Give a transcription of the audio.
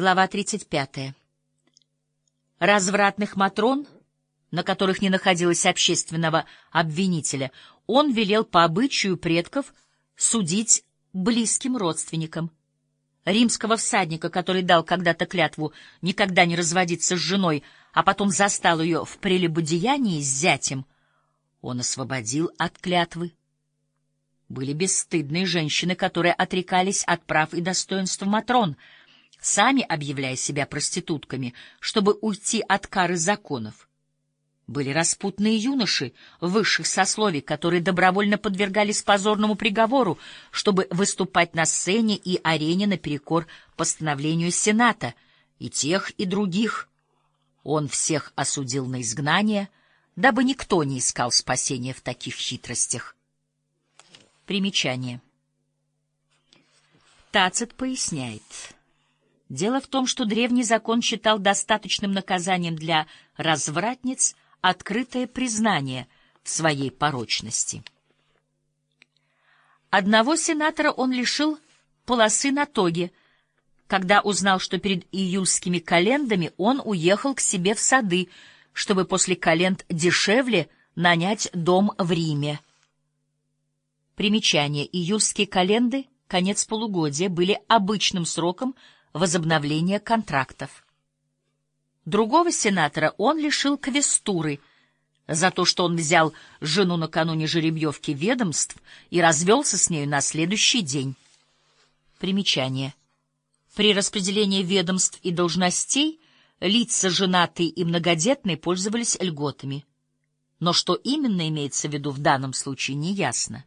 Глава 35. Развратных матрон, на которых не находилось общественного обвинителя, он велел по обычаю предков судить близким родственникам. Римского всадника, который дал когда-то клятву никогда не разводиться с женой, а потом застал ее в прелюбодеянии с зятем, он освободил от клятвы. Были бесстыдные женщины, которые отрекались от прав и достоинств матрон — сами объявляя себя проститутками, чтобы уйти от кары законов. Были распутные юноши высших сословий, которые добровольно подвергались позорному приговору, чтобы выступать на сцене и арене наперекор постановлению Сената, и тех, и других. Он всех осудил на изгнание, дабы никто не искал спасения в таких хитростях. Примечание. Тацит поясняет. Дело в том, что древний закон считал достаточным наказанием для развратниц открытое признание в своей порочности. Одного сенатора он лишил полосы на тоге, когда узнал, что перед июльскими календами он уехал к себе в сады, чтобы после календ дешевле нанять дом в Риме. Примечание. Июльские календы, конец полугодия, были обычным сроком возобновления контрактов. Другого сенатора он лишил квестуры за то, что он взял жену накануне жеребьевки ведомств и развелся с нею на следующий день. Примечание. При распределении ведомств и должностей лица женатые и многодетные пользовались льготами. Но что именно имеется в виду в данном случае, неясно.